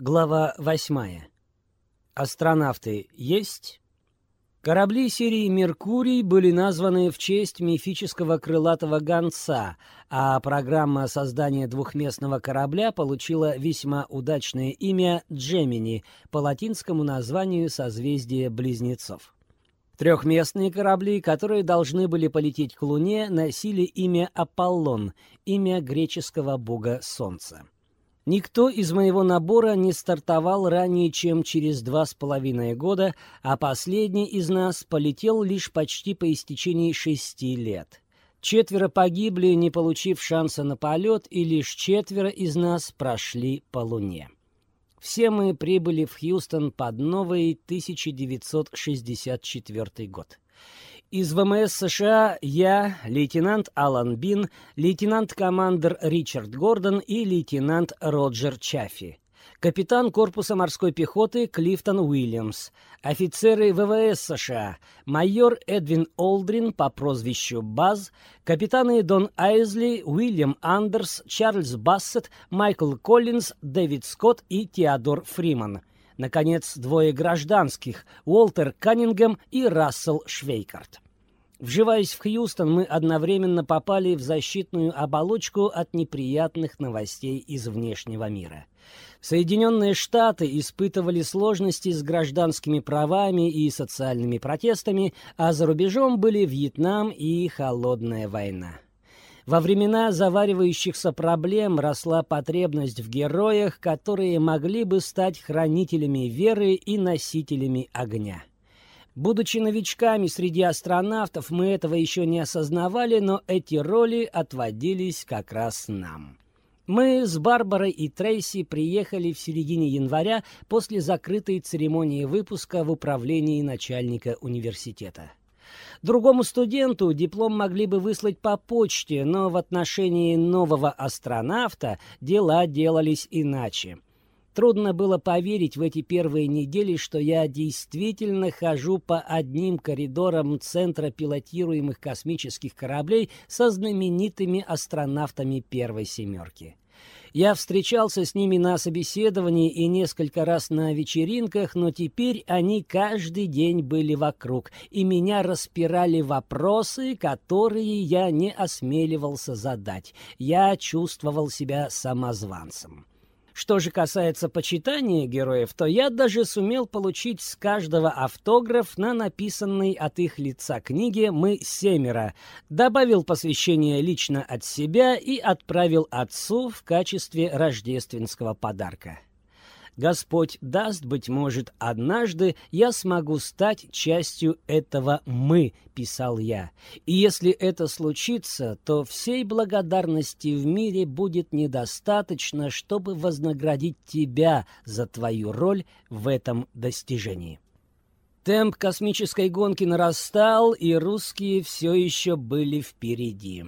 Глава восьмая. Астронавты есть? Корабли серии «Меркурий» были названы в честь мифического крылатого гонца, а программа создания двухместного корабля получила весьма удачное имя «Джемини» по латинскому названию созвездия Близнецов. Трехместные корабли, которые должны были полететь к Луне, носили имя Аполлон, имя греческого бога Солнца. Никто из моего набора не стартовал ранее, чем через два с половиной года, а последний из нас полетел лишь почти по истечении шести лет. Четверо погибли, не получив шанса на полет, и лишь четверо из нас прошли по Луне. Все мы прибыли в Хьюстон под новый 1964 год. Из ВМС США я, лейтенант Алан Бин, лейтенант-командер Ричард Гордон и лейтенант Роджер Чаффи. Капитан корпуса морской пехоты Клифтон Уильямс. Офицеры ВВС США. Майор Эдвин Олдрин по прозвищу Баз. Капитаны Дон Айзли, Уильям Андерс, Чарльз Бассет, Майкл Коллинз, Дэвид Скотт и Теодор Фриман. Наконец, двое гражданских – Уолтер Каннингем и Рассел Швейкарт. Вживаясь в Хьюстон, мы одновременно попали в защитную оболочку от неприятных новостей из внешнего мира. Соединенные Штаты испытывали сложности с гражданскими правами и социальными протестами, а за рубежом были Вьетнам и Холодная война. Во времена заваривающихся проблем росла потребность в героях, которые могли бы стать хранителями веры и носителями огня. Будучи новичками среди астронавтов, мы этого еще не осознавали, но эти роли отводились как раз нам. Мы с Барбарой и Трейси приехали в середине января после закрытой церемонии выпуска в управлении начальника университета. Другому студенту диплом могли бы выслать по почте, но в отношении нового астронавта дела делались иначе. Трудно было поверить в эти первые недели, что я действительно хожу по одним коридорам центра пилотируемых космических кораблей со знаменитыми астронавтами первой семерки. Я встречался с ними на собеседовании и несколько раз на вечеринках, но теперь они каждый день были вокруг, и меня распирали вопросы, которые я не осмеливался задать. Я чувствовал себя самозванцем. Что же касается почитания героев, то я даже сумел получить с каждого автограф на написанной от их лица книге «Мы семеро», добавил посвящение лично от себя и отправил отцу в качестве рождественского подарка. Господь даст, быть может, однажды я смогу стать частью этого «мы», — писал я. И если это случится, то всей благодарности в мире будет недостаточно, чтобы вознаградить тебя за твою роль в этом достижении. Темп космической гонки нарастал, и русские все еще были впереди.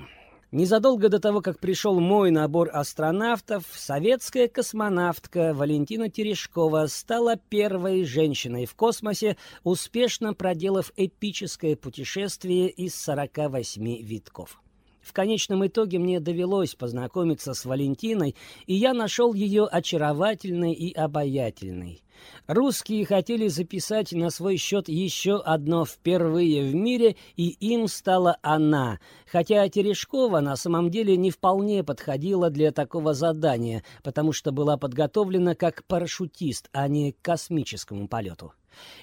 Незадолго до того, как пришел мой набор астронавтов, советская космонавтка Валентина Терешкова стала первой женщиной в космосе, успешно проделав эпическое путешествие из 48 витков. В конечном итоге мне довелось познакомиться с Валентиной, и я нашел ее очаровательной и обаятельной. Русские хотели записать на свой счет еще одно впервые в мире, и им стала она, хотя Терешкова на самом деле не вполне подходила для такого задания, потому что была подготовлена как парашютист, а не к космическому полету.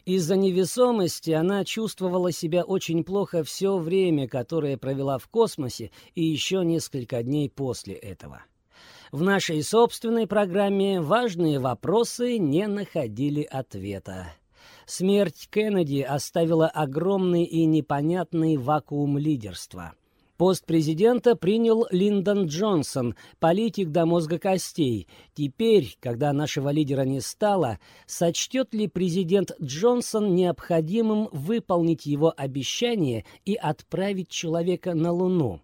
Из-за невесомости она чувствовала себя очень плохо все время, которое провела в космосе, и еще несколько дней после этого. В нашей собственной программе важные вопросы не находили ответа. Смерть Кеннеди оставила огромный и непонятный вакуум лидерства. Пост президента принял Линдон Джонсон, политик до мозга костей. Теперь, когда нашего лидера не стало, сочтет ли президент Джонсон необходимым выполнить его обещание и отправить человека на Луну?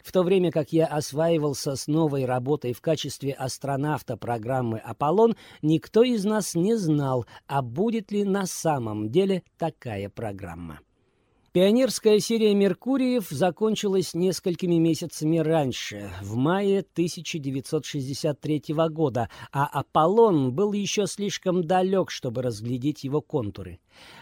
В то время как я осваивался с новой работой в качестве астронавта программы «Аполлон», никто из нас не знал, а будет ли на самом деле такая программа. Пионерская серия «Меркуриев» закончилась несколькими месяцами раньше, в мае 1963 года, а «Аполлон» был еще слишком далек, чтобы разглядеть его контуры.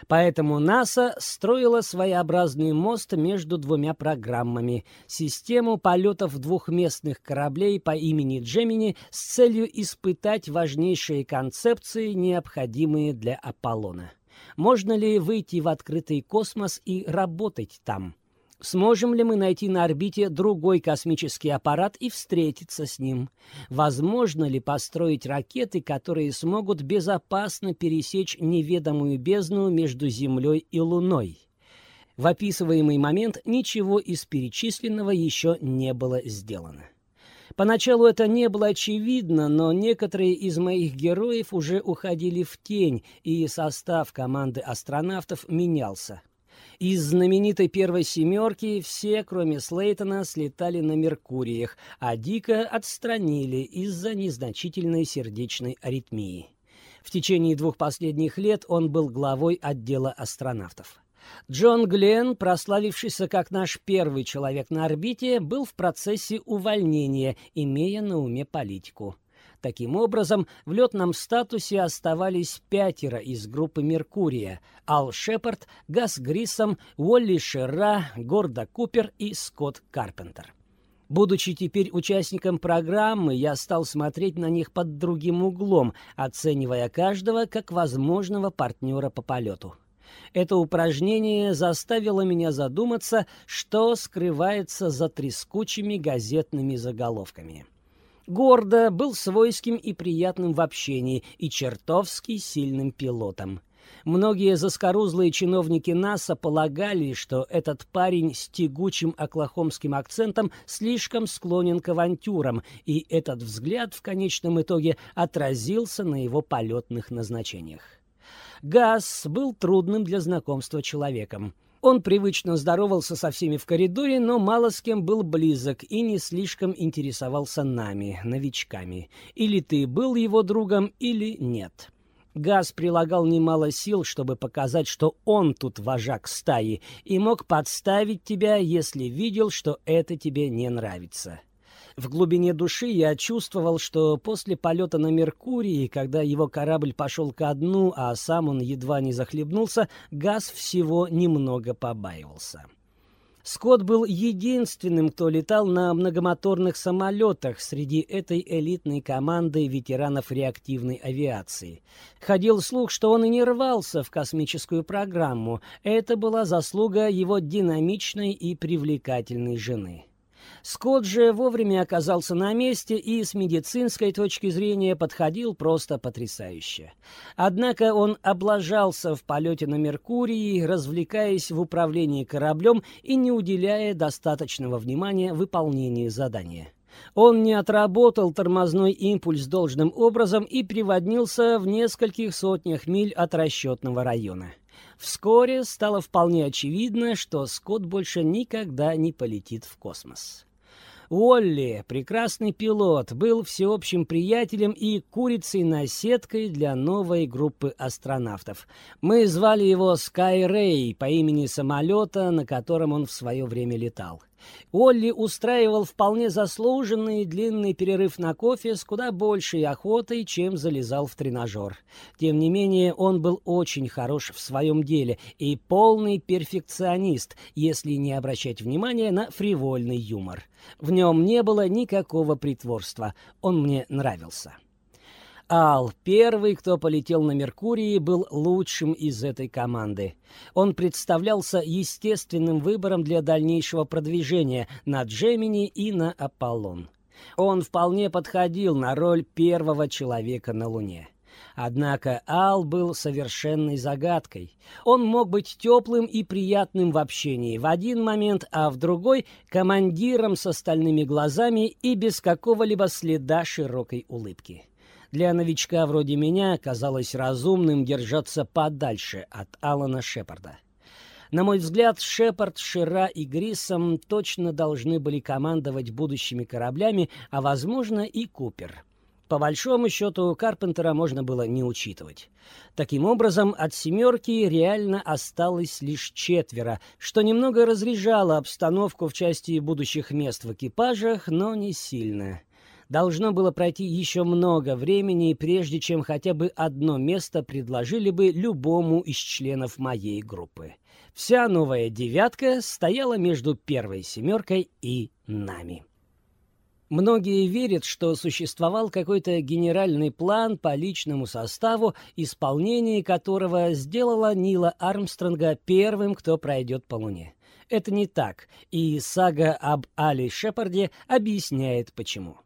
Поэтому НАСА строила своеобразный мост между двумя программами — систему полетов двухместных кораблей по имени Джемини с целью испытать важнейшие концепции, необходимые для «Аполлона». Можно ли выйти в открытый космос и работать там? Сможем ли мы найти на орбите другой космический аппарат и встретиться с ним? Возможно ли построить ракеты, которые смогут безопасно пересечь неведомую бездну между Землей и Луной? В описываемый момент ничего из перечисленного еще не было сделано. Поначалу это не было очевидно, но некоторые из моих героев уже уходили в тень, и состав команды астронавтов менялся. Из знаменитой первой «семерки» все, кроме Слейтона, слетали на Меркуриях, а Дика отстранили из-за незначительной сердечной аритмии. В течение двух последних лет он был главой отдела астронавтов. Джон Гленн, прославившийся как наш первый человек на орбите, был в процессе увольнения, имея на уме политику. Таким образом, в летном статусе оставались пятеро из группы «Меркурия» — Ал Шепард, Гас Грисом, Уолли Шерра, Гордо Купер и Скотт Карпентер. Будучи теперь участником программы, я стал смотреть на них под другим углом, оценивая каждого как возможного партнера по полету. Это упражнение заставило меня задуматься, что скрывается за трескучими газетными заголовками. Гордо был свойским и приятным в общении, и чертовски сильным пилотом. Многие заскорузлые чиновники НАСА полагали, что этот парень с тягучим оклахомским акцентом слишком склонен к авантюрам, и этот взгляд в конечном итоге отразился на его полетных назначениях. Газ был трудным для знакомства человеком. Он привычно здоровался со всеми в коридоре, но мало с кем был близок и не слишком интересовался нами, новичками. Или ты был его другом, или нет. Газ прилагал немало сил, чтобы показать, что он тут вожак стаи, и мог подставить тебя, если видел, что это тебе не нравится. В глубине души я чувствовал, что после полета на Меркурии, когда его корабль пошел ко дну, а сам он едва не захлебнулся, газ всего немного побаивался. Скотт был единственным, кто летал на многомоторных самолетах среди этой элитной команды ветеранов реактивной авиации. Ходил слух, что он и не рвался в космическую программу. Это была заслуга его динамичной и привлекательной жены. Скотт же вовремя оказался на месте и с медицинской точки зрения подходил просто потрясающе. Однако он облажался в полете на Меркурии, развлекаясь в управлении кораблем и не уделяя достаточного внимания выполнению задания. Он не отработал тормозной импульс должным образом и приводнился в нескольких сотнях миль от расчетного района. Вскоре стало вполне очевидно, что Скотт больше никогда не полетит в космос. Уолли, прекрасный пилот, был всеобщим приятелем и курицей-наседкой для новой группы астронавтов. Мы звали его Скай Рэй по имени самолета, на котором он в свое время летал. Олли устраивал вполне заслуженный длинный перерыв на кофе с куда большей охотой, чем залезал в тренажер. Тем не менее, он был очень хорош в своем деле и полный перфекционист, если не обращать внимания на фривольный юмор. В нем не было никакого притворства, он мне нравился. Ал, первый, кто полетел на Меркурии, был лучшим из этой команды. Он представлялся естественным выбором для дальнейшего продвижения на Джемини и на Аполлон. Он вполне подходил на роль первого человека на Луне. Однако Ал был совершенной загадкой. Он мог быть теплым и приятным в общении в один момент, а в другой — командиром с остальными глазами и без какого-либо следа широкой улыбки. Для новичка вроде меня казалось разумным держаться подальше от Алана Шепарда. На мой взгляд, Шепард, Шира и Грисом точно должны были командовать будущими кораблями, а, возможно, и Купер. по большому счету Карпентера можно было не учитывать. Таким образом, от «семерки» реально осталось лишь четверо, что немного разряжало обстановку в части будущих мест в экипажах, но не сильно. Должно было пройти еще много времени, прежде чем хотя бы одно место предложили бы любому из членов моей группы. Вся новая «девятка» стояла между первой «семеркой» и нами. Многие верят, что существовал какой-то генеральный план по личному составу, исполнение которого сделало Нила Армстронга первым, кто пройдет по Луне. Это не так, и сага об Али Шепарде объясняет почему.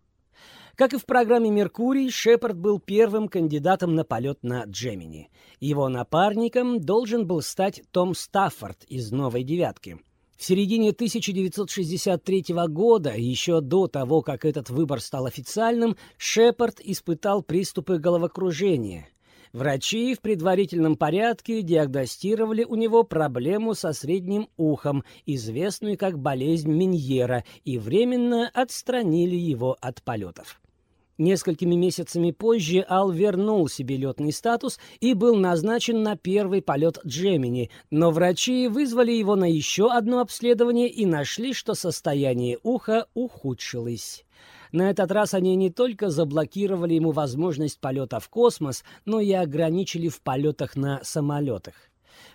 Как и в программе «Меркурий», Шепард был первым кандидатом на полет на Джемини. Его напарником должен был стать Том Стаффорд из «Новой девятки». В середине 1963 года, еще до того, как этот выбор стал официальным, Шепард испытал приступы головокружения. Врачи в предварительном порядке диагностировали у него проблему со средним ухом, известную как болезнь Миньера, и временно отстранили его от полетов. Несколькими месяцами позже Ал вернул себе летный статус и был назначен на первый полет Джемини, но врачи вызвали его на еще одно обследование и нашли, что состояние уха ухудшилось. На этот раз они не только заблокировали ему возможность полета в космос, но и ограничили в полетах на самолетах.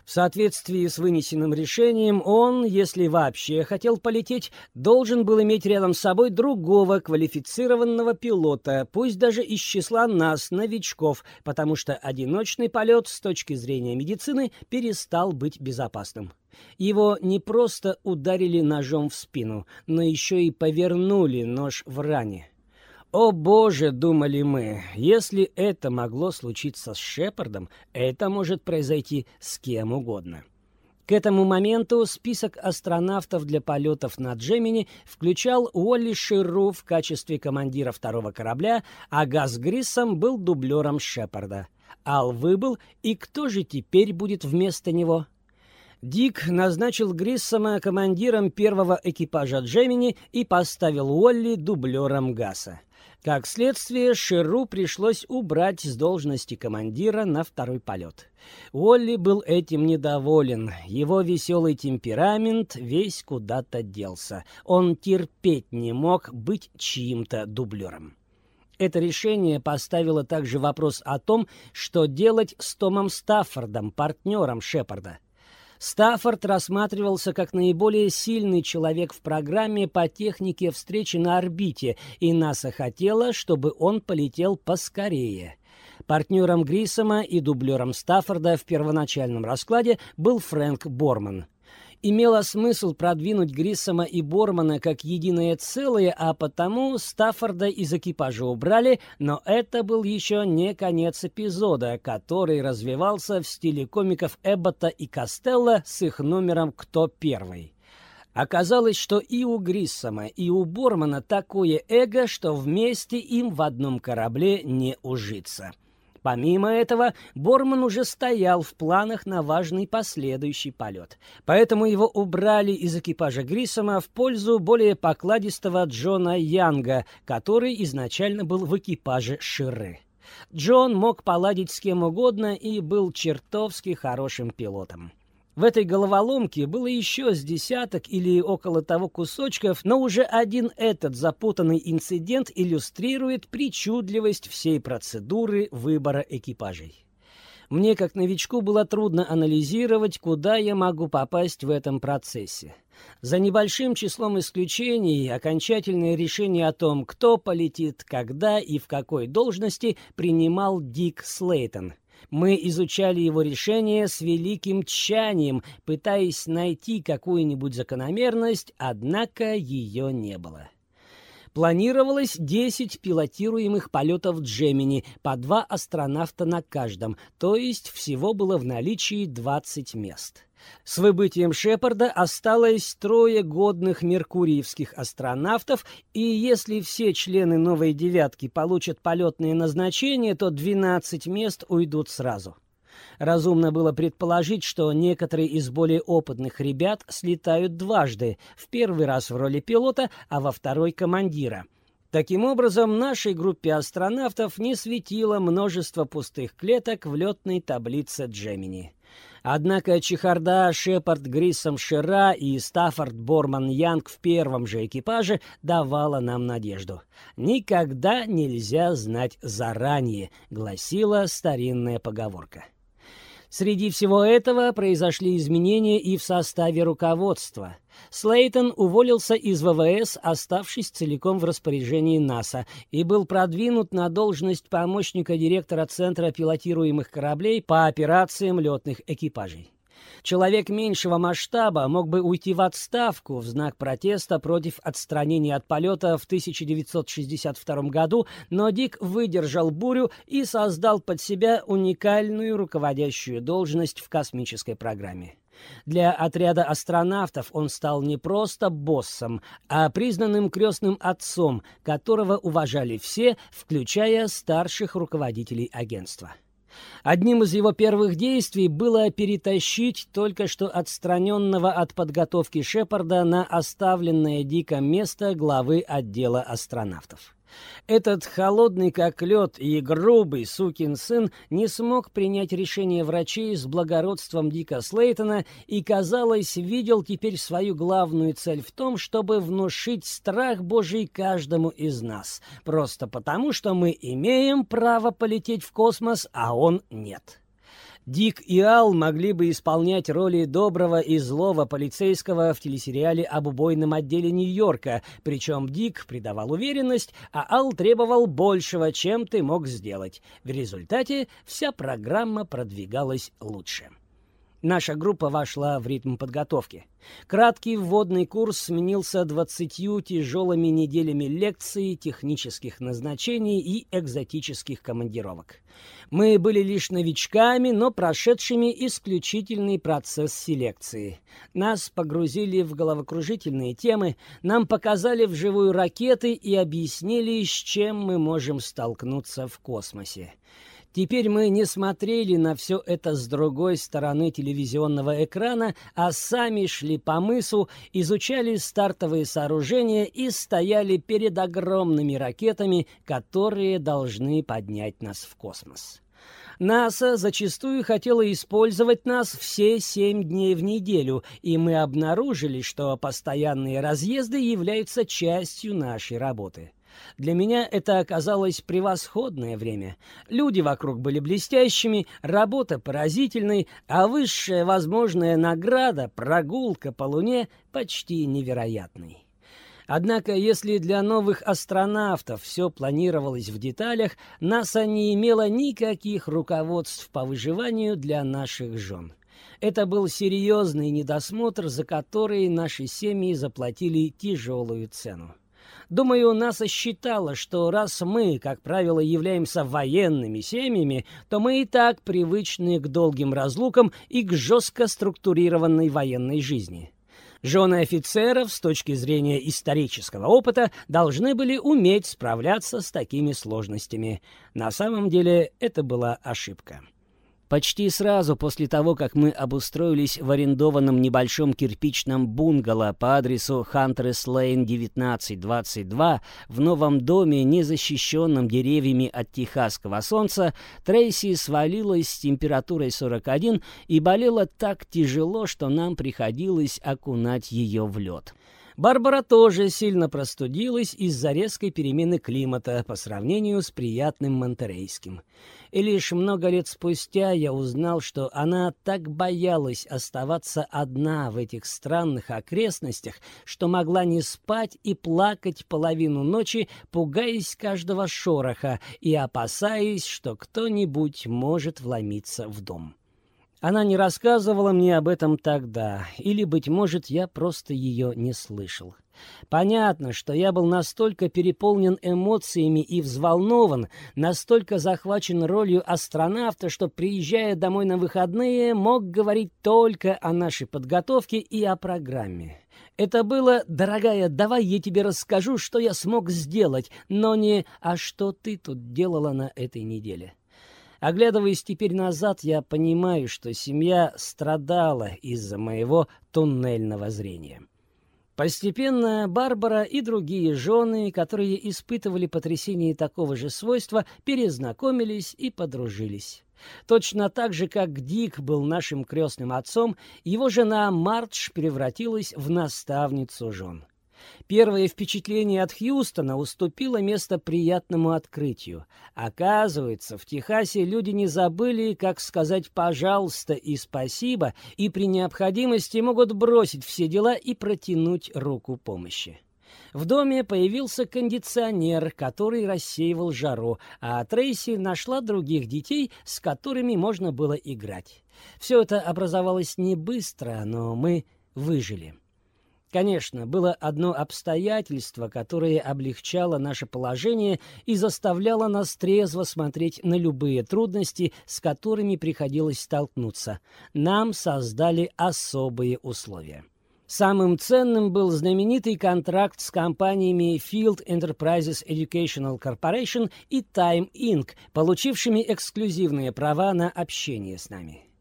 В соответствии с вынесенным решением, он, если вообще хотел полететь, должен был иметь рядом с собой другого квалифицированного пилота, пусть даже из числа нас, новичков, потому что одиночный полет с точки зрения медицины перестал быть безопасным. Его не просто ударили ножом в спину, но еще и повернули нож в ране. «О боже!» — думали мы, — «если это могло случиться с Шепардом, это может произойти с кем угодно». К этому моменту список астронавтов для полетов на Джемини включал Уолли Ширру в качестве командира второго корабля, а Газ Гриссом был дублером Шепарда. Ал выбыл, и кто же теперь будет вместо него? Дик назначил Гриссома командиром первого экипажа Джемини и поставил Уолли дублером Гаса. Как следствие, Ширу пришлось убрать с должности командира на второй полет. Уолли был этим недоволен. Его веселый темперамент весь куда-то делся. Он терпеть не мог быть чьим-то дублером. Это решение поставило также вопрос о том, что делать с Томом Стаффордом, партнером Шепарда. Стаффорд рассматривался как наиболее сильный человек в программе по технике встречи на орбите, и НАСА хотела, чтобы он полетел поскорее. Партнером Грисома и дублером Стаффорда в первоначальном раскладе был Фрэнк Борман имело смысл продвинуть Гриссома и Бормана как единое целое, а потому Стаффорда из экипажа убрали, но это был еще не конец эпизода, который развивался в стиле комиков Эббота и Костелла с их номером «Кто первый?». Оказалось, что и у Гриссома, и у Бормана такое эго, что вместе им в одном корабле не ужиться. Помимо этого, Борман уже стоял в планах на важный последующий полет. Поэтому его убрали из экипажа Грисома в пользу более покладистого Джона Янга, который изначально был в экипаже Ширы. Джон мог поладить с кем угодно и был чертовски хорошим пилотом. В этой головоломке было еще с десяток или около того кусочков, но уже один этот запутанный инцидент иллюстрирует причудливость всей процедуры выбора экипажей. Мне, как новичку, было трудно анализировать, куда я могу попасть в этом процессе. За небольшим числом исключений окончательное решение о том, кто полетит, когда и в какой должности, принимал Дик Слейтон — мы изучали его решение с великим тщанием, пытаясь найти какую-нибудь закономерность, однако ее не было. Планировалось 10 пилотируемых полетов Джемини, по два астронавта на каждом, то есть всего было в наличии 20 мест. С выбытием Шепарда осталось трое годных меркуриевских астронавтов, и если все члены новой «девятки» получат полетные назначения, то 12 мест уйдут сразу. Разумно было предположить, что некоторые из более опытных ребят слетают дважды, в первый раз в роли пилота, а во второй — командира — Таким образом, нашей группе астронавтов не светило множество пустых клеток в летной таблице Джемини. Однако чехарда Шепард Гриссом Шира и Стаффорд Борман Янг в первом же экипаже давала нам надежду. «Никогда нельзя знать заранее», — гласила старинная поговорка. Среди всего этого произошли изменения и в составе руководства. Слейтон уволился из ВВС, оставшись целиком в распоряжении НАСА, и был продвинут на должность помощника директора Центра пилотируемых кораблей по операциям летных экипажей. Человек меньшего масштаба мог бы уйти в отставку в знак протеста против отстранения от полета в 1962 году, но Дик выдержал бурю и создал под себя уникальную руководящую должность в космической программе. Для отряда астронавтов он стал не просто боссом, а признанным крестным отцом, которого уважали все, включая старших руководителей агентства. Одним из его первых действий было перетащить только что отстраненного от подготовки Шепарда на оставленное Дико место главы отдела астронавтов. Этот холодный как лед и грубый сукин сын не смог принять решение врачей с благородством Дика Слейтона и, казалось, видел теперь свою главную цель в том, чтобы внушить страх Божий каждому из нас, просто потому, что мы имеем право полететь в космос, а он нет. Дик и Ал могли бы исполнять роли доброго и злого полицейского в телесериале об убойном отделе Нью-Йорка, причем Дик придавал уверенность, а Ал требовал большего, чем ты мог сделать. В результате вся программа продвигалась лучше. Наша группа вошла в ритм подготовки. Краткий вводный курс сменился двадцатью тяжелыми неделями лекций, технических назначений и экзотических командировок. Мы были лишь новичками, но прошедшими исключительный процесс селекции. Нас погрузили в головокружительные темы, нам показали вживую ракеты и объяснили, с чем мы можем столкнуться в космосе. Теперь мы не смотрели на все это с другой стороны телевизионного экрана, а сами шли по мысу, изучали стартовые сооружения и стояли перед огромными ракетами, которые должны поднять нас в космос. НАСА зачастую хотела использовать нас все семь дней в неделю, и мы обнаружили, что постоянные разъезды являются частью нашей работы. Для меня это оказалось превосходное время. Люди вокруг были блестящими, работа поразительной, а высшая возможная награда, прогулка по Луне, почти невероятной. Однако, если для новых астронавтов все планировалось в деталях, НАСА не имела никаких руководств по выживанию для наших жен. Это был серьезный недосмотр, за который наши семьи заплатили тяжелую цену. Думаю, НАСА считала, что раз мы, как правило, являемся военными семьями, то мы и так привычны к долгим разлукам и к жестко структурированной военной жизни. Жены офицеров, с точки зрения исторического опыта, должны были уметь справляться с такими сложностями. На самом деле это была ошибка. Почти сразу после того, как мы обустроились в арендованном небольшом кирпичном бунгало по адресу Хантерс Лейн 1922 в новом доме, не защищенном деревьями от техасского солнца, Трейси свалилась с температурой 41 и болела так тяжело, что нам приходилось окунать ее в лед. Барбара тоже сильно простудилась из-за резкой перемены климата по сравнению с приятным монтерейским. И лишь много лет спустя я узнал, что она так боялась оставаться одна в этих странных окрестностях, что могла не спать и плакать половину ночи, пугаясь каждого шороха и опасаясь, что кто-нибудь может вломиться в дом. Она не рассказывала мне об этом тогда, или, быть может, я просто ее не слышал. Понятно, что я был настолько переполнен эмоциями и взволнован, настолько захвачен ролью астронавта, что, приезжая домой на выходные, мог говорить только о нашей подготовке и о программе. Это было, дорогая, давай я тебе расскажу, что я смог сделать, но не «а что ты тут делала на этой неделе?» Оглядываясь теперь назад, я понимаю, что семья страдала из-за моего туннельного зрения. Постепенно Барбара и другие жены, которые испытывали потрясение такого же свойства, перезнакомились и подружились. Точно так же, как Дик был нашим крестным отцом, его жена Мардж превратилась в наставницу жен. Первое впечатление от Хьюстона уступило место приятному открытию. Оказывается, в Техасе люди не забыли, как сказать «пожалуйста» и «спасибо», и при необходимости могут бросить все дела и протянуть руку помощи. В доме появился кондиционер, который рассеивал жару, а Трейси нашла других детей, с которыми можно было играть. Все это образовалось не быстро, но мы выжили. Конечно, было одно обстоятельство, которое облегчало наше положение и заставляло нас трезво смотреть на любые трудности, с которыми приходилось столкнуться. Нам создали особые условия. Самым ценным был знаменитый контракт с компаниями Field Enterprises Educational Corporation и Time Inc., получившими эксклюзивные права на общение с нами.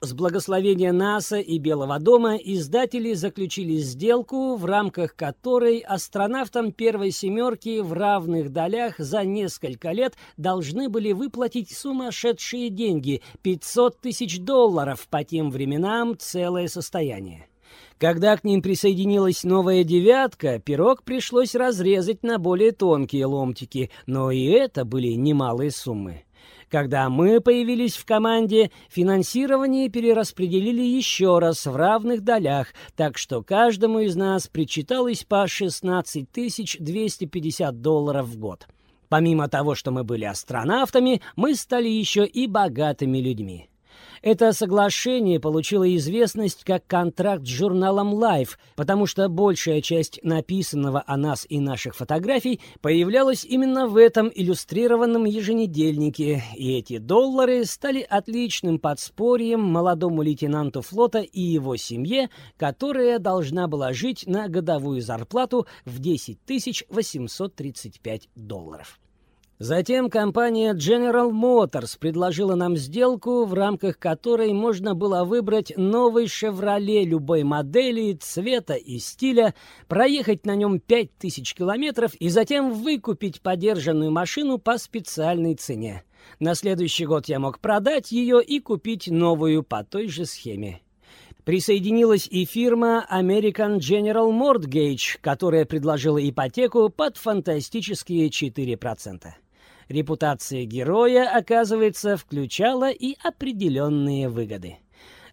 С благословения НАСА и Белого дома издатели заключили сделку, в рамках которой астронавтам первой семерки в равных долях за несколько лет должны были выплатить сумасшедшие деньги – 500 тысяч долларов по тем временам целое состояние. Когда к ним присоединилась новая девятка, пирог пришлось разрезать на более тонкие ломтики, но и это были немалые суммы. Когда мы появились в команде, финансирование перераспределили еще раз в равных долях, так что каждому из нас причиталось по 16 250 долларов в год. Помимо того, что мы были астронавтами, мы стали еще и богатыми людьми. Это соглашение получило известность как контракт с журналом Life, потому что большая часть написанного о нас и наших фотографий появлялась именно в этом иллюстрированном еженедельнике, и эти доллары стали отличным подспорьем молодому лейтенанту флота и его семье, которая должна была жить на годовую зарплату в 10 835 долларов. Затем компания General Motors предложила нам сделку, в рамках которой можно было выбрать новый «Шевроле» любой модели, цвета и стиля, проехать на нем 5000 километров и затем выкупить подержанную машину по специальной цене. На следующий год я мог продать ее и купить новую по той же схеме. Присоединилась и фирма American General Mortgage, которая предложила ипотеку под фантастические 4%. Репутация героя, оказывается, включала и определенные выгоды.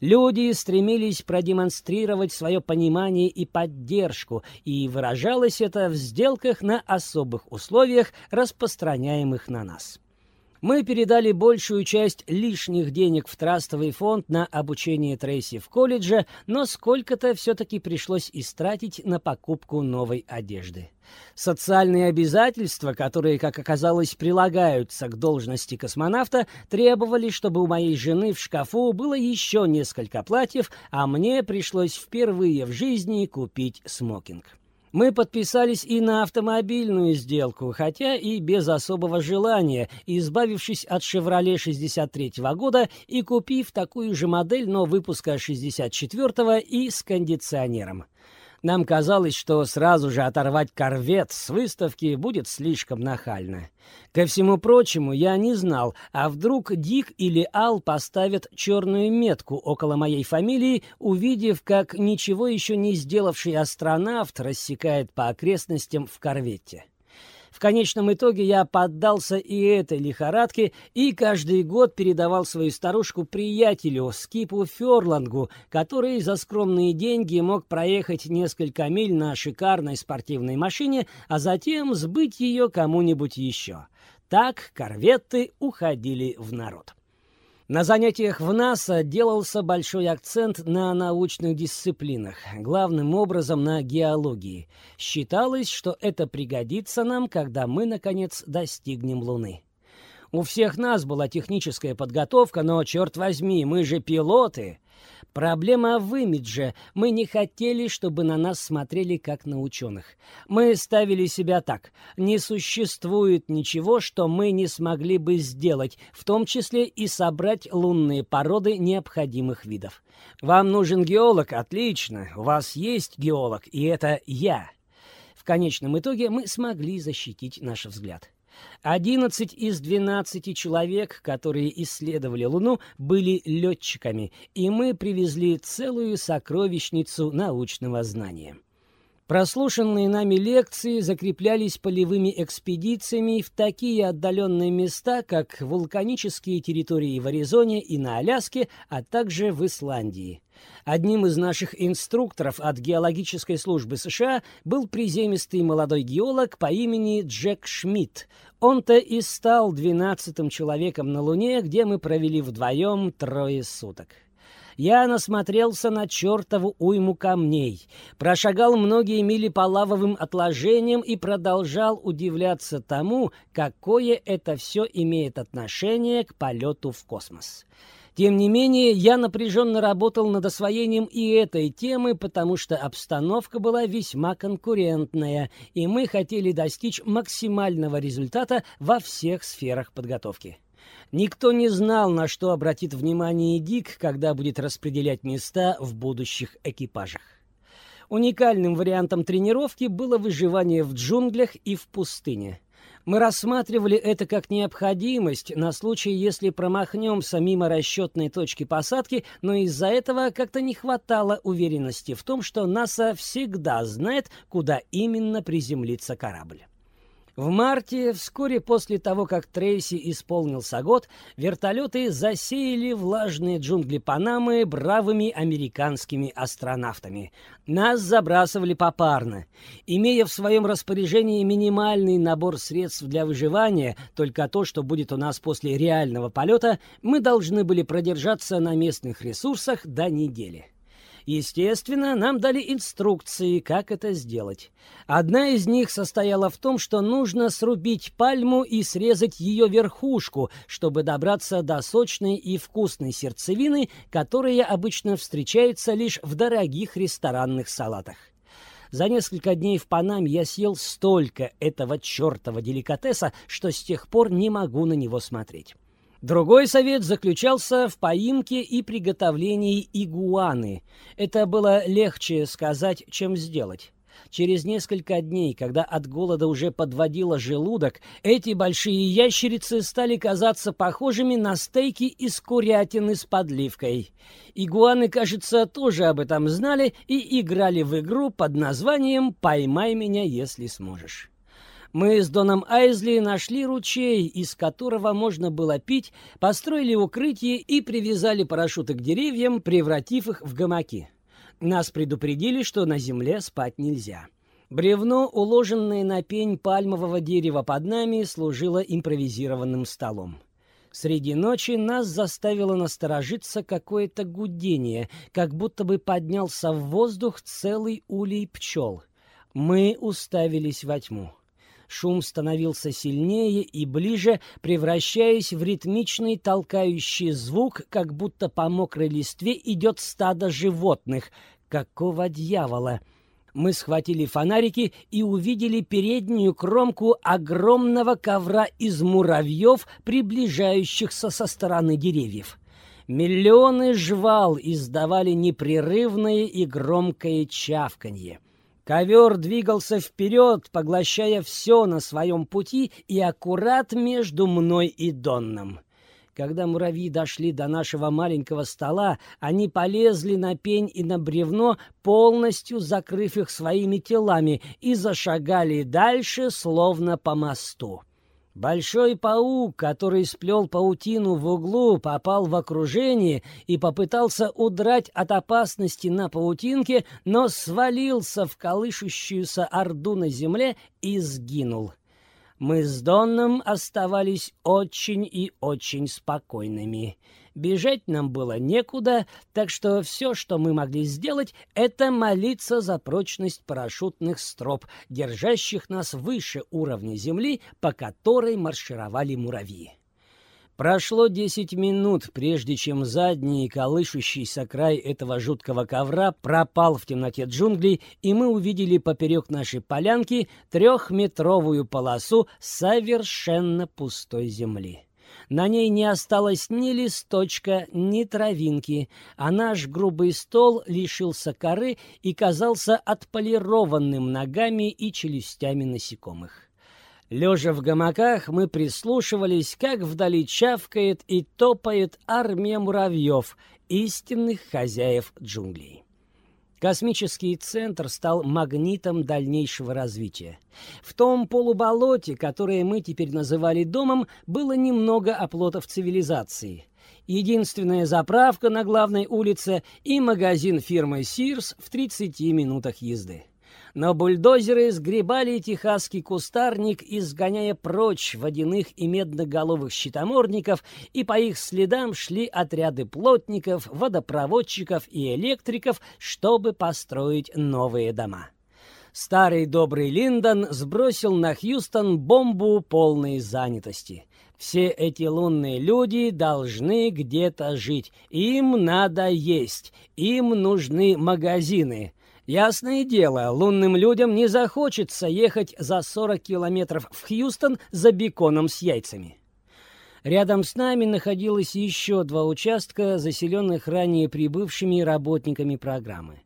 Люди стремились продемонстрировать свое понимание и поддержку, и выражалось это в сделках на особых условиях, распространяемых на нас. Мы передали большую часть лишних денег в трастовый фонд на обучение Трейси в колледже, но сколько-то все-таки пришлось истратить на покупку новой одежды. Социальные обязательства, которые, как оказалось, прилагаются к должности космонавта, требовали, чтобы у моей жены в шкафу было еще несколько платьев, а мне пришлось впервые в жизни купить смокинг. Мы подписались и на автомобильную сделку, хотя и без особого желания, избавившись от «Шевроле» 63-го года и купив такую же модель, но выпуска 64-го и с кондиционером. Нам казалось, что сразу же оторвать корвет с выставки будет слишком нахально. Ко всему прочему, я не знал, а вдруг Дик или Ал поставят черную метку около моей фамилии, увидев, как ничего еще не сделавший астронавт рассекает по окрестностям в корвете. В конечном итоге я поддался и этой лихорадке и каждый год передавал свою старушку приятелю Скипу Ферлангу, который за скромные деньги мог проехать несколько миль на шикарной спортивной машине, а затем сбыть ее кому-нибудь еще. Так корветты уходили в народ. На занятиях в НАСА делался большой акцент на научных дисциплинах, главным образом на геологии. Считалось, что это пригодится нам, когда мы, наконец, достигнем Луны. У всех нас была техническая подготовка, но, черт возьми, мы же пилоты. Проблема в имидже. Мы не хотели, чтобы на нас смотрели как на ученых. Мы ставили себя так. Не существует ничего, что мы не смогли бы сделать, в том числе и собрать лунные породы необходимых видов. Вам нужен геолог? Отлично. У вас есть геолог, и это я. В конечном итоге мы смогли защитить наш взгляд. Одиннадцать из двенадцати человек, которые исследовали Луну, были летчиками, и мы привезли целую сокровищницу научного знания. Прослушанные нами лекции закреплялись полевыми экспедициями в такие отдаленные места, как вулканические территории в Аризоне и на Аляске, а также в Исландии. Одним из наших инструкторов от геологической службы США был приземистый молодой геолог по имени Джек Шмидт. Он-то и стал двенадцатым человеком на Луне, где мы провели вдвоем трое суток я насмотрелся на чертову уйму камней, прошагал многие мили по лавовым отложениям и продолжал удивляться тому, какое это все имеет отношение к полету в космос. Тем не менее, я напряженно работал над освоением и этой темы, потому что обстановка была весьма конкурентная, и мы хотели достичь максимального результата во всех сферах подготовки. Никто не знал, на что обратит внимание Дик, когда будет распределять места в будущих экипажах. Уникальным вариантом тренировки было выживание в джунглях и в пустыне. Мы рассматривали это как необходимость на случай, если промахнемся мимо расчетной точки посадки, но из-за этого как-то не хватало уверенности в том, что НАСА всегда знает, куда именно приземлится корабль. В марте, вскоре после того, как Трейси исполнился год, вертолеты засеяли влажные джунгли Панамы бравыми американскими астронавтами. Нас забрасывали попарно. Имея в своем распоряжении минимальный набор средств для выживания, только то, что будет у нас после реального полета, мы должны были продержаться на местных ресурсах до недели. Естественно, нам дали инструкции, как это сделать. Одна из них состояла в том, что нужно срубить пальму и срезать ее верхушку, чтобы добраться до сочной и вкусной сердцевины, которая обычно встречается лишь в дорогих ресторанных салатах. За несколько дней в Панаме я съел столько этого чертова деликатеса, что с тех пор не могу на него смотреть. Другой совет заключался в поимке и приготовлении игуаны. Это было легче сказать, чем сделать. Через несколько дней, когда от голода уже подводило желудок, эти большие ящерицы стали казаться похожими на стейки из курятины с подливкой. Игуаны, кажется, тоже об этом знали и играли в игру под названием «Поймай меня, если сможешь». Мы с Доном Айзли нашли ручей, из которого можно было пить, построили укрытие и привязали парашюты к деревьям, превратив их в гамаки. Нас предупредили, что на земле спать нельзя. Бревно, уложенное на пень пальмового дерева под нами, служило импровизированным столом. Среди ночи нас заставило насторожиться какое-то гудение, как будто бы поднялся в воздух целый улей пчел. Мы уставились во тьму. Шум становился сильнее и ближе, превращаясь в ритмичный толкающий звук, как будто по мокрой листве идет стадо животных. Какого дьявола! Мы схватили фонарики и увидели переднюю кромку огромного ковра из муравьев, приближающихся со стороны деревьев. Миллионы жвал издавали непрерывное и громкое чавканье. Ковер двигался вперед, поглощая все на своем пути и аккурат между мной и Донном. Когда муравьи дошли до нашего маленького стола, они полезли на пень и на бревно, полностью закрыв их своими телами, и зашагали дальше, словно по мосту. Большой паук, который сплел паутину в углу, попал в окружение и попытался удрать от опасности на паутинке, но свалился в колышущуюся орду на земле и сгинул. Мы с Донном оставались очень и очень спокойными. Бежать нам было некуда, так что все, что мы могли сделать, это молиться за прочность парашютных строп, держащих нас выше уровня земли, по которой маршировали муравьи. Прошло десять минут, прежде чем задний колышущийся край этого жуткого ковра пропал в темноте джунглей, и мы увидели поперек нашей полянки трехметровую полосу совершенно пустой земли. На ней не осталось ни листочка, ни травинки, а наш грубый стол лишился коры и казался отполированным ногами и челюстями насекомых. Лежа в гамаках, мы прислушивались, как вдали чавкает и топает армия муравьев, истинных хозяев джунглей. Космический центр стал магнитом дальнейшего развития. В том полуболоте, которое мы теперь называли домом, было немного оплотов цивилизации. Единственная заправка на главной улице и магазин фирмы Sears в 30 минутах езды но бульдозеры сгребали техасский кустарник, изгоняя прочь водяных и медноголовых щитоморников, и по их следам шли отряды плотников, водопроводчиков и электриков, чтобы построить новые дома. Старый добрый Линдон сбросил на Хьюстон бомбу полной занятости. Все эти лунные люди должны где-то жить. Им надо есть. Им нужны магазины. Ясное дело, лунным людям не захочется ехать за 40 километров в Хьюстон за беконом с яйцами. Рядом с нами находилось еще два участка, заселенных ранее прибывшими работниками программы.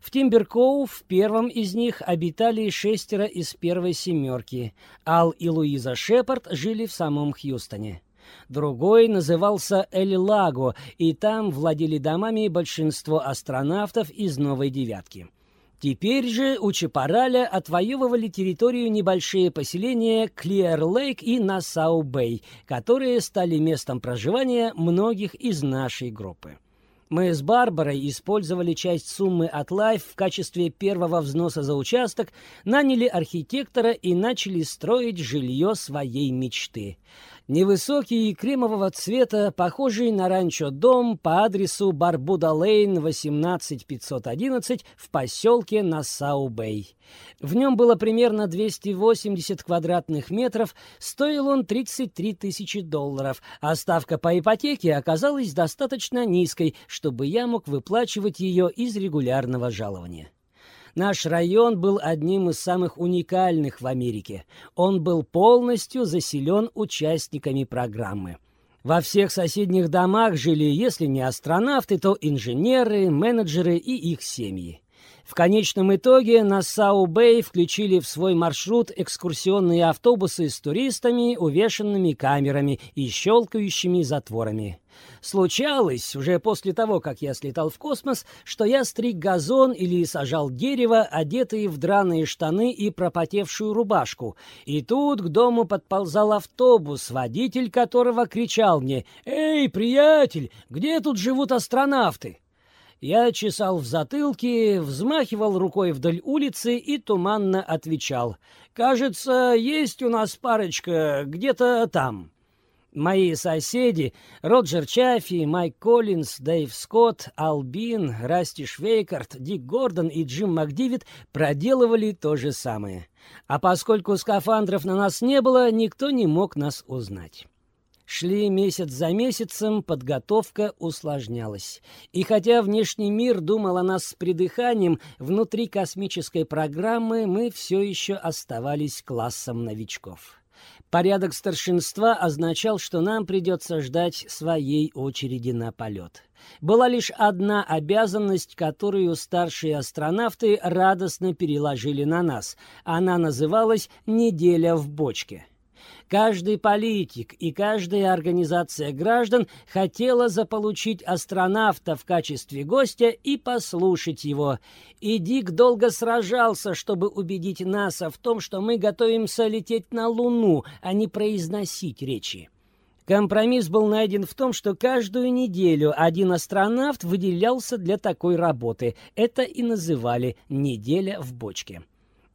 В Тимберкоу в первом из них обитали шестеро из первой семерки. Ал и Луиза Шепард жили в самом Хьюстоне. Другой назывался Эль-Лаго, и там владели домами большинство астронавтов из «Новой девятки». Теперь же у Чапараля отвоевывали территорию небольшие поселения Клиэр-Лейк и Нассау-Бэй, которые стали местом проживания многих из нашей группы. Мы с Барбарой использовали часть суммы от Лайф в качестве первого взноса за участок, наняли архитектора и начали строить жилье своей мечты. Невысокий, кремового цвета, похожий на ранчо-дом по адресу Барбуда-Лейн, 18511 в поселке Нассау-Бэй. В нем было примерно 280 квадратных метров, стоил он 33 тысячи долларов, а ставка по ипотеке оказалась достаточно низкой, чтобы я мог выплачивать ее из регулярного жалования. Наш район был одним из самых уникальных в Америке. Он был полностью заселен участниками программы. Во всех соседних домах жили, если не астронавты, то инженеры, менеджеры и их семьи. В конечном итоге на Сау-Бэй включили в свой маршрут экскурсионные автобусы с туристами, увешанными камерами и щелкающими затворами. Случалось, уже после того, как я слетал в космос, что я стриг газон или сажал дерево, одетые в драные штаны и пропотевшую рубашку. И тут к дому подползал автобус, водитель которого кричал мне «Эй, приятель, где тут живут астронавты?» Я чесал в затылке, взмахивал рукой вдоль улицы и туманно отвечал. «Кажется, есть у нас парочка где-то там». Мои соседи — Роджер Чаффи, Майк Коллинз, Дэйв Скотт, Албин, Расти Швейкарт, Дик Гордон и Джим Макдивид проделывали то же самое. А поскольку скафандров на нас не было, никто не мог нас узнать. Шли месяц за месяцем, подготовка усложнялась. И хотя внешний мир думал о нас с придыханием, внутри космической программы мы все еще оставались классом новичков. Порядок старшинства означал, что нам придется ждать своей очереди на полет. Была лишь одна обязанность, которую старшие астронавты радостно переложили на нас. Она называлась «неделя в бочке». Каждый политик и каждая организация граждан хотела заполучить астронавта в качестве гостя и послушать его. И Дик долго сражался, чтобы убедить НАСА в том, что мы готовимся лететь на Луну, а не произносить речи. Компромисс был найден в том, что каждую неделю один астронавт выделялся для такой работы. Это и называли «неделя в бочке».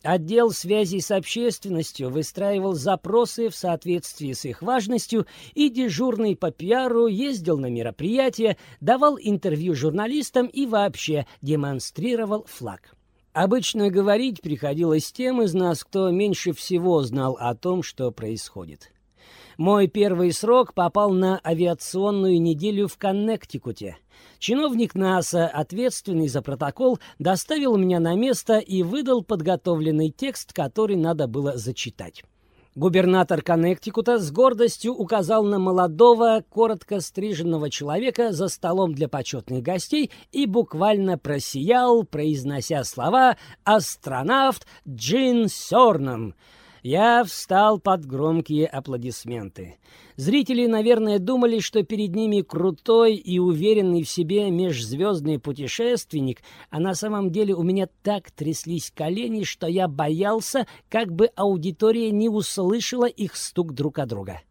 Отдел связи с общественностью выстраивал запросы в соответствии с их важностью, и дежурный по пиару ездил на мероприятия, давал интервью журналистам и вообще демонстрировал флаг. Обычно говорить приходилось тем из нас, кто меньше всего знал о том, что происходит. Мой первый срок попал на авиационную неделю в Коннектикуте. Чиновник НАСА, ответственный за протокол, доставил меня на место и выдал подготовленный текст, который надо было зачитать. Губернатор Коннектикута с гордостью указал на молодого, коротко стриженного человека за столом для почетных гостей и буквально просиял, произнося слова «Астронавт Джин Сёрнам». Я встал под громкие аплодисменты. Зрители, наверное, думали, что перед ними крутой и уверенный в себе межзвездный путешественник, а на самом деле у меня так тряслись колени, что я боялся, как бы аудитория не услышала их стук друг от друга.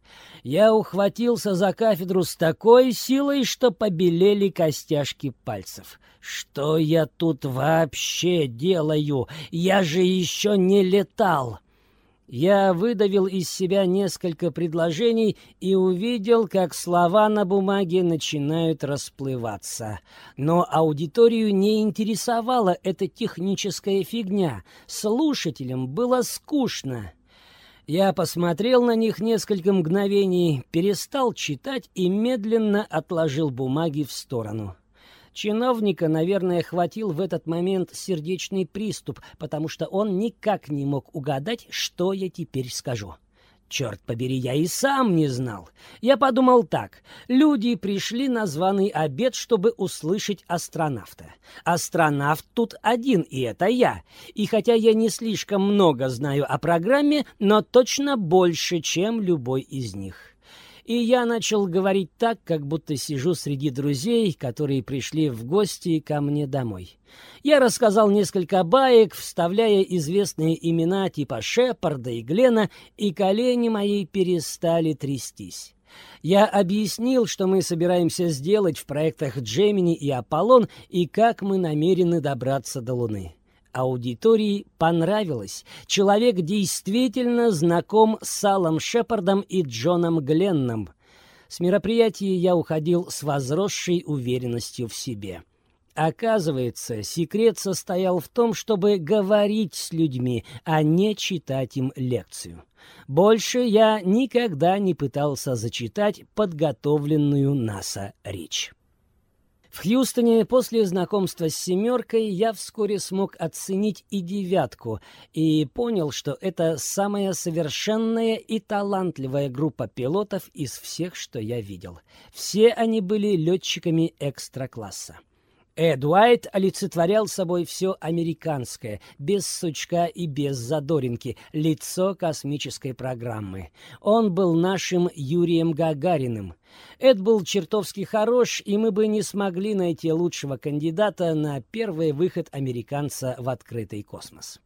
Я ухватился за кафедру с такой силой, что побелели костяшки пальцев. Что я тут вообще делаю? Я же еще не летал. Я выдавил из себя несколько предложений и увидел, как слова на бумаге начинают расплываться. Но аудиторию не интересовала эта техническая фигня. Слушателям было скучно. Я посмотрел на них несколько мгновений, перестал читать и медленно отложил бумаги в сторону. Чиновника, наверное, хватил в этот момент сердечный приступ, потому что он никак не мог угадать, что я теперь скажу. Черт побери, я и сам не знал. Я подумал так. Люди пришли на званый обед, чтобы услышать астронавта. Астронавт тут один, и это я. И хотя я не слишком много знаю о программе, но точно больше, чем любой из них и я начал говорить так, как будто сижу среди друзей, которые пришли в гости ко мне домой. Я рассказал несколько баек, вставляя известные имена типа Шепарда и Глена, и колени мои перестали трястись. Я объяснил, что мы собираемся сделать в проектах Джемини и Аполлон и как мы намерены добраться до Луны. Аудитории понравилось. Человек действительно знаком с Аллом Шепардом и Джоном Гленном. С мероприятия я уходил с возросшей уверенностью в себе. Оказывается, секрет состоял в том, чтобы говорить с людьми, а не читать им лекцию. Больше я никогда не пытался зачитать подготовленную НАСА речь. В Хьюстоне после знакомства с «семеркой» я вскоре смог оценить и «девятку» и понял, что это самая совершенная и талантливая группа пилотов из всех, что я видел. Все они были летчиками экстра-класса. Эд олицетворял собой все американское, без сучка и без задоринки, лицо космической программы. Он был нашим Юрием Гагариным. Эд был чертовски хорош, и мы бы не смогли найти лучшего кандидата на первый выход американца в открытый космос.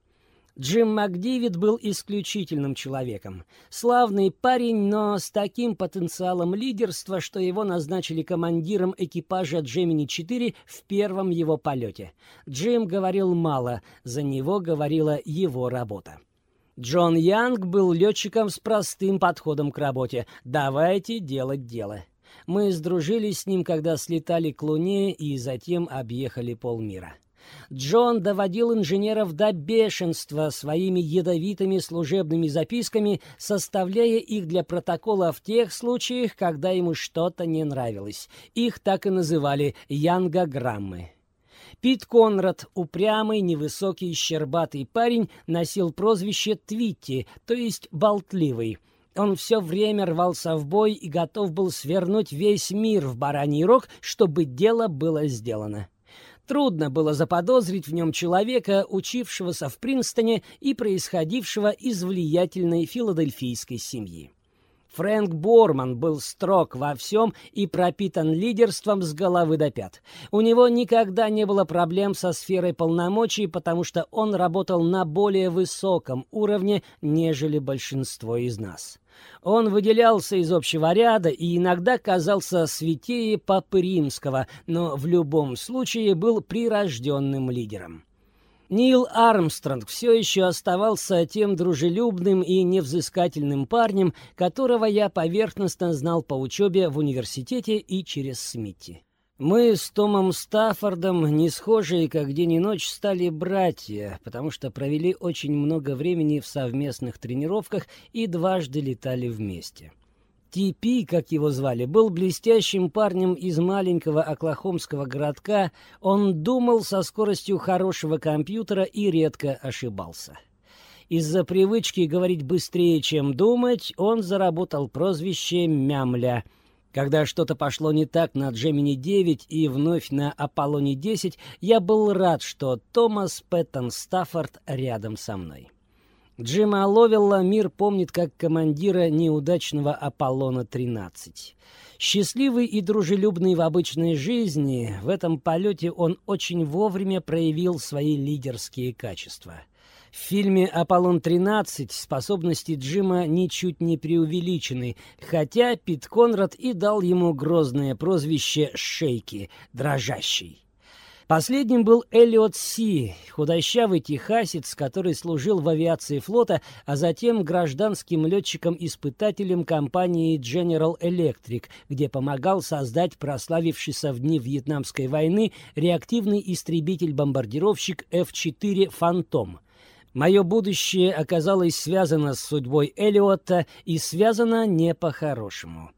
Джим МакДивид был исключительным человеком. Славный парень, но с таким потенциалом лидерства, что его назначили командиром экипажа Джемини-4 в первом его полете. Джим говорил мало, за него говорила его работа. Джон Янг был летчиком с простым подходом к работе. «Давайте делать дело». Мы сдружились с ним, когда слетали к Луне и затем объехали полмира. Джон доводил инженеров до бешенства своими ядовитыми служебными записками, составляя их для протокола в тех случаях, когда ему что-то не нравилось. Их так и называли «янгограммы». Пит Конрад, упрямый, невысокий, щербатый парень, носил прозвище Твитти, то есть болтливый. Он все время рвался в бой и готов был свернуть весь мир в бараний рог, чтобы дело было сделано. Трудно было заподозрить в нем человека, учившегося в Принстоне и происходившего из влиятельной филадельфийской семьи. Фрэнк Борман был строг во всем и пропитан лидерством с головы до пят. У него никогда не было проблем со сферой полномочий, потому что он работал на более высоком уровне, нежели большинство из нас. Он выделялся из общего ряда и иногда казался святее Папы Римского, но в любом случае был прирожденным лидером. Нил Армстронг все еще оставался тем дружелюбным и невзыскательным парнем, которого я поверхностно знал по учебе в университете и через Смитти. Мы с Томом Стаффордом, не схожие как день и ночь, стали братья, потому что провели очень много времени в совместных тренировках и дважды летали вместе. Типи, как его звали, был блестящим парнем из маленького оклахомского городка. Он думал со скоростью хорошего компьютера и редко ошибался. Из-за привычки говорить быстрее, чем думать, он заработал прозвище «Мямля». Когда что-то пошло не так на Джемини-9 и вновь на Аполлоне-10, я был рад, что Томас Пэттон Стаффорд рядом со мной. Джима Ловелла мир помнит как командира неудачного Аполлона-13. Счастливый и дружелюбный в обычной жизни, в этом полете он очень вовремя проявил свои лидерские качества. В фильме «Аполлон-13» способности Джима ничуть не преувеличены, хотя Пит Конрад и дал ему грозное прозвище «Шейки» — «Дрожащий». Последним был Эллиот Си, худощавый техасец, который служил в авиации флота, а затем гражданским летчиком-испытателем компании General Electric, где помогал создать прославившийся в дни Вьетнамской войны реактивный истребитель-бомбардировщик F-4 «Фантом». Мое будущее оказалось связано с судьбой Эллиота и связано не по-хорошему.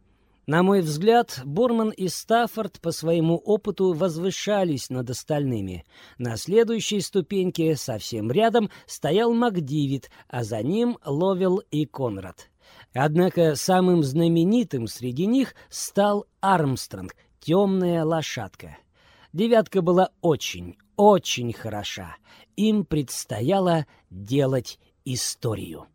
На мой взгляд, Борман и Стаффорд по своему опыту возвышались над остальными. На следующей ступеньке, совсем рядом, стоял Макдивид, а за ним Ловел и Конрад. Однако самым знаменитым среди них стал Армстронг, темная лошадка. Девятка была очень, очень хороша. Им предстояло делать историю.